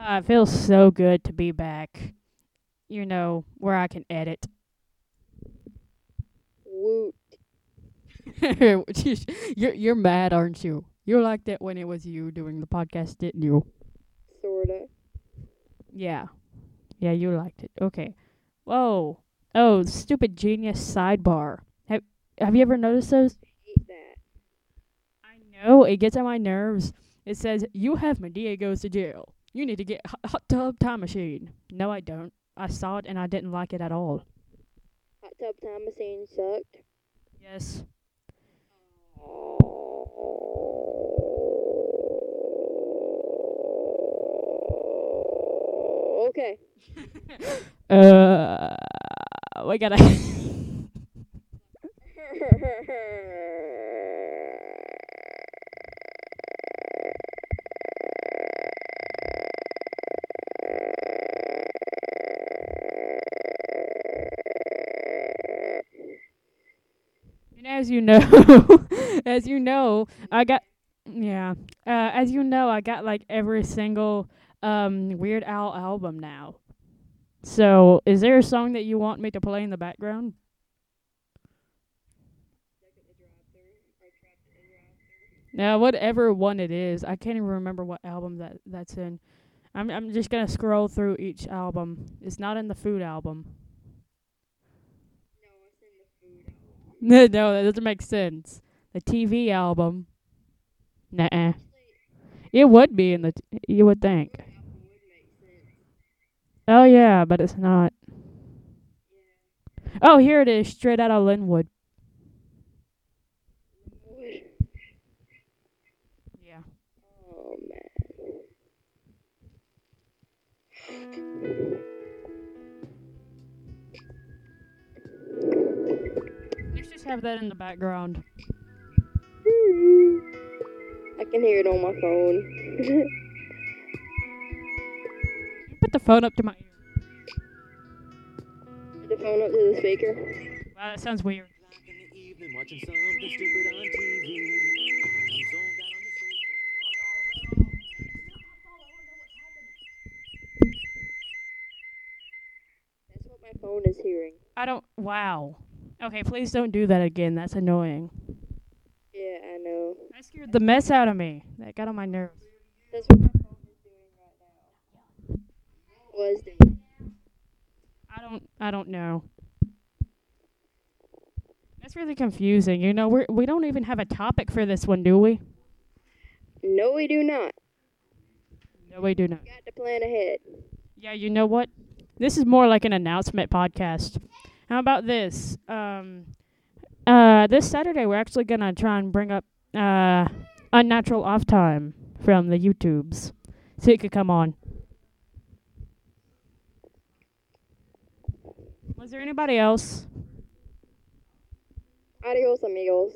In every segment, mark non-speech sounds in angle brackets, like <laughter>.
Uh, it feels so good to be back. You know, where I can edit. Woot. <laughs> you're you're mad, aren't you? You're like that when it was you doing the podcast, didn't you? Sorta. Yeah. Yeah, you liked it. Okay. Whoa. Oh, stupid genius sidebar. Have Have you ever noticed those? Hate that. I know it gets on my nerves. It says you have Madea goes to jail. You need to get hot, hot tub time machine. No, I don't. I saw it and I didn't like it at all. Hot tub time machine sucked. Yes. Okay. <laughs> Uh, we gotta. <laughs> And as you know, <laughs> as you know, I got yeah. Uh, as you know, I got like every single um Weird Al album now. So, is there a song that you want me to play in the background? Now, whatever one it is, I can't even remember what album that that's in. I'm I'm just gonna scroll through each album. It's not in the food album. <laughs> No, that doesn't make sense. The TV album. Nah. It would be in the. You would think. Oh yeah, but it's not. Oh, here it is, straight out of Lynwood. Have that in the background. I can hear it on my phone. <laughs> Put the phone up to my ear. Put the phone up to the speaker. Wow, that sounds weird. o'clock in the evening watching something stupid on TV. I'm zoned out on the sofa. That's what my phone is hearing. I don't. Wow. Okay, please don't do that again. That's annoying. Yeah, I know. That scared the mess out of me. That got on my nerves. That's what my phone is doing right now. Was doing. I don't. I don't know. That's really confusing. You know, we we don't even have a topic for this one, do we? No, we do not. No, we do not. We Got to plan ahead. Yeah, you know what? This is more like an announcement podcast. How about this? Um, uh, this Saturday we're actually gonna try and bring up uh unnatural off time from the YouTubes, so it could come on. Was there anybody else? Adios, amigos.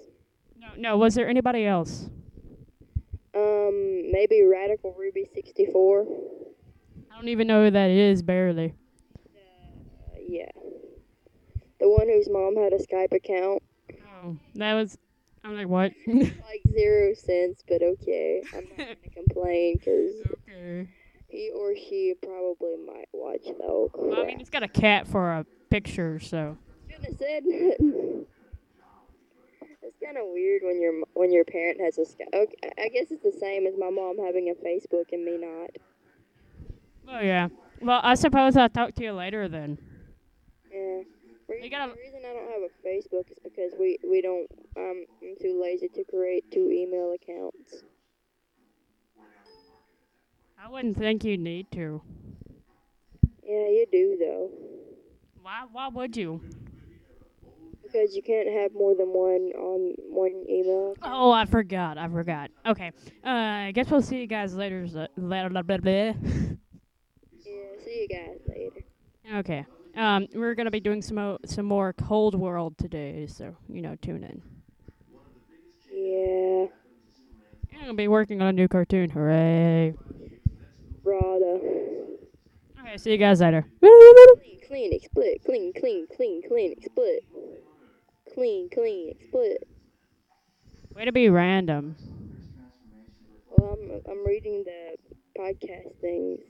No, no. Was there anybody else? Um, maybe Radical Ruby 64. I don't even know who that is. Barely. Uh, yeah. The one whose mom had a Skype account. Oh, that was. I'm like, what? <laughs> Like zero cents, but okay. I'm not gonna <laughs> complain because okay. he or she probably might watch though. Well, I mean, it's got a cat for a picture, so. Shouldn't have said. it's kind of weird when your when your parent has a Skype. Okay, I guess it's the same as my mom having a Facebook and me not. Oh yeah. Well, I suppose I'll talk to you later then. Reason, gotta- the reason I don't have a Facebook is because we we don't. Um, I'm too lazy to create two email accounts. I wouldn't think you need to. Yeah, you do though, Why? Why would you? because you can't have more than one on one email. Oh, I forgot. I forgot. Okay. Uh, I guess we'll see you guys later. Later. Blah, blah, blah. Yeah. See you guys later. Okay. Um, we're gonna be doing some mo- some more Cold World today, so you know, tune in. Yeah. I'm gonna be working on a new cartoon. Hooray! Rada. Okay. See you guys later. Clean, clean, split. Clean, clean, clean, clean, split. Clean, clean, split. Way to be random. Well, I'm I'm reading the podcast things.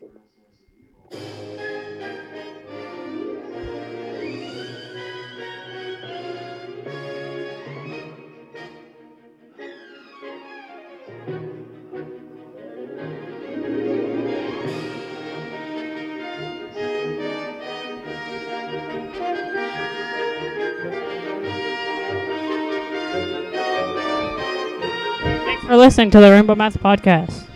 For listening to the Rainbow Math Podcast.